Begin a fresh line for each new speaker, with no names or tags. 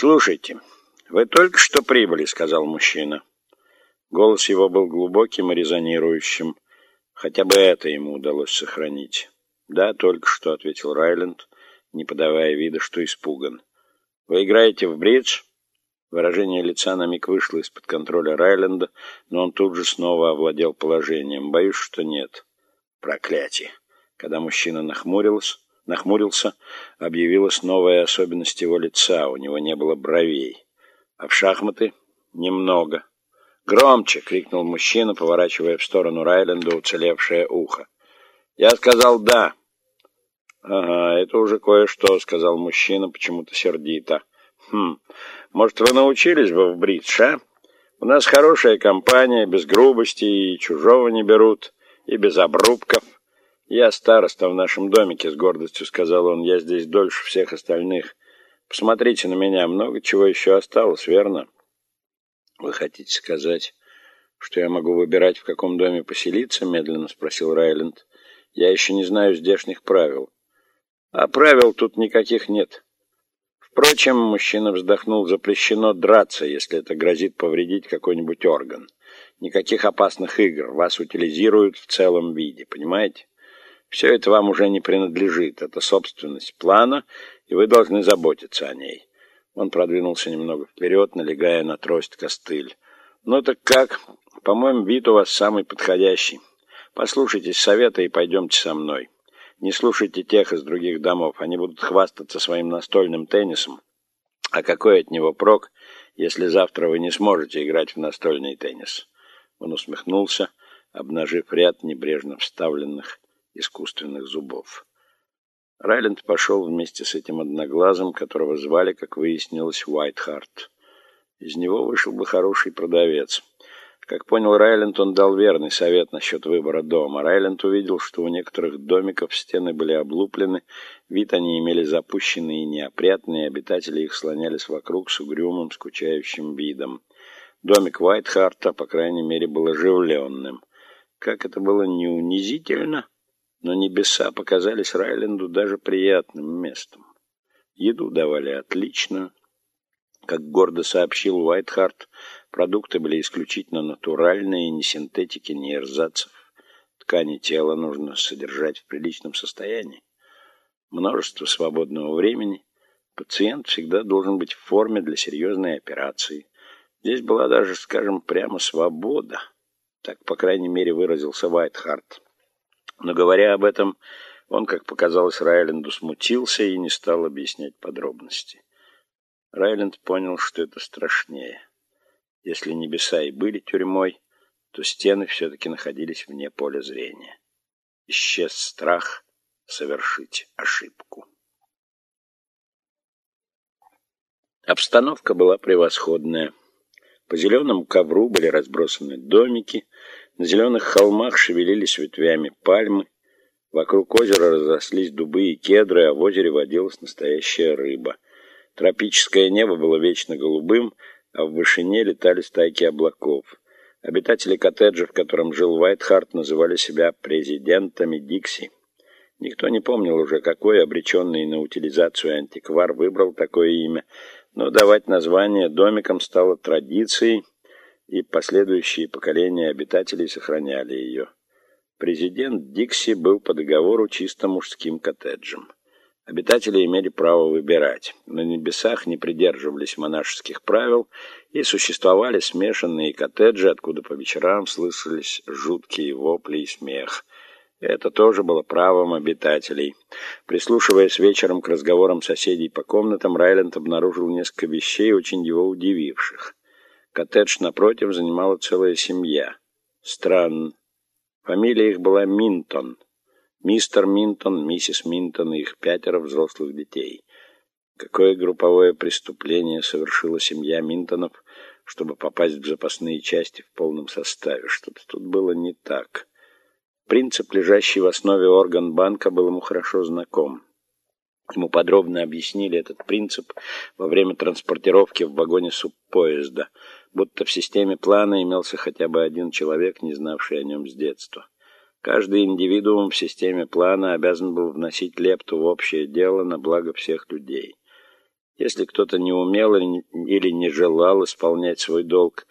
«Слушайте, вы только что прибыли», — сказал мужчина. Голос его был глубоким и резонирующим. Хотя бы это ему удалось сохранить. «Да, только что», — ответил Райленд, не подавая вида, что испуган. «Вы играете в бридж?» Выражение лица на миг вышло из-под контроля Райленда, но он тут же снова овладел положением. «Боюсь, что нет». «Проклятие!» Когда мужчина нахмурился, нахмурился, объявилась новая особенность его лица. У него не было бровей. А в шахматы немного. «Громче!» — крикнул мужчина, поворачивая в сторону Райленда уцелевшее ухо. «Я сказал «да». «Ага, это уже кое-что», — сказал мужчина, почему-то сердито. «Хм, может, вы научились бы в бридж, а? У нас хорошая компания, без грубости и чужого не берут, и без обрубков». «Я староста в нашем домике», — с гордостью сказал он. «Я здесь дольше всех остальных. Посмотрите на меня, много чего еще осталось, верно?» «Вы хотите сказать, что я могу выбирать, в каком доме поселиться?» — медленно спросил Райленд. «Я еще не знаю здешних правил». «А правил тут никаких нет». Впрочем, мужчина вздохнул, запрещено драться, если это грозит повредить какой-нибудь орган. Никаких опасных игр, вас утилизируют в целом виде, понимаете? Все это вам уже не принадлежит. Это собственность плана, и вы должны заботиться о ней. Он продвинулся немного вперед, налегая на трость костыль. «Ну так как? По-моему, вид у вас самый подходящий. Послушайтесь совета и пойдемте со мной. Не слушайте тех из других домов. Они будут хвастаться своим настольным теннисом. А какой от него прок, если завтра вы не сможете играть в настольный теннис?» Он усмехнулся, обнажив ряд небрежно вставленных искусственных зубов. Райленд пошел вместе с этим одноглазым, которого звали, как выяснилось, Уайтхарт. Из него вышел бы хороший продавец. Как понял Райленд, он дал верный совет насчет выбора дома. Райленд увидел, что у некоторых домиков стены были облуплены, вид они имели запущенный и неопрятный, обитатели их слонялись вокруг с угрюмым, скучающим видом. Домик Уайтхарта, по крайней мере, был оживленным. Как это было не унизительно, но небеса показались Райленду даже приятным местом. Еду давали отлично. Как гордо сообщил Уайтхарт, продукты были исключительно натуральные, ни синтетики, ни эрзацев. Ткани тела нужно содержать в приличном состоянии. Множество свободного времени. Пациент всегда должен быть в форме для серьезной операции. Здесь была даже, скажем, прямо свобода. Так, по крайней мере, выразился Уайтхарт. Но говоря об этом, он, как показалось Райленду, смутился и не стал объяснять подробности. Райленд понял, что это страшнее. Если небеса и были тюрьмой, то стены все-таки находились вне поля зрения. Исчез страх совершить ошибку. Обстановка была превосходная. По зеленому ковру были разбросаны домики, на зеленых холмах шевелились ветвями пальмы, вокруг озера разрослись дубы и кедры, а в озере водилась настоящая рыба. Тропическое небо было вечно голубым, а в вышине летали стайки облаков. Обитатели коттеджа, в котором жил Уайтхарт, называли себя президентами Дикси. Никто не помнил уже, какой обреченный на утилизацию антиквар выбрал такое имя, но давать название домикам стало традицией, и последующие поколения обитателей сохраняли ее. Президент Дикси был по договору чисто мужским коттеджем. Обитатели имели право выбирать. На небесах не придерживались монашеских правил и существовали смешанные коттеджи, откуда по вечерам слышались жуткие вопли и смех. Это тоже было правом обитателей. Прислушиваясь вечером к разговорам соседей по комнатам, Райленд обнаружил несколько вещей, очень его удививших. Коттедж напротив занимала целая семья. Странно. Фамилия их была Минтон. Мистер Минтон, миссис Минтон и их пятеро взрослых детей. Какое групповое преступление совершила семья Минтонов, чтобы попасть в запасные части в полном составе? Что-то тут было не так. Принцип, лежащий в основе орган банка, был ему хорошо знаком. Ему подробно объяснили этот принцип во время транспортировки в вагоне субпоезда – будто в системе плана имелся хотя бы один человек, не знавший о нем с детства. Каждый индивидуум в системе плана обязан был вносить лепту в общее дело на благо всех людей. Если кто-то не умел или не желал исполнять свой долг,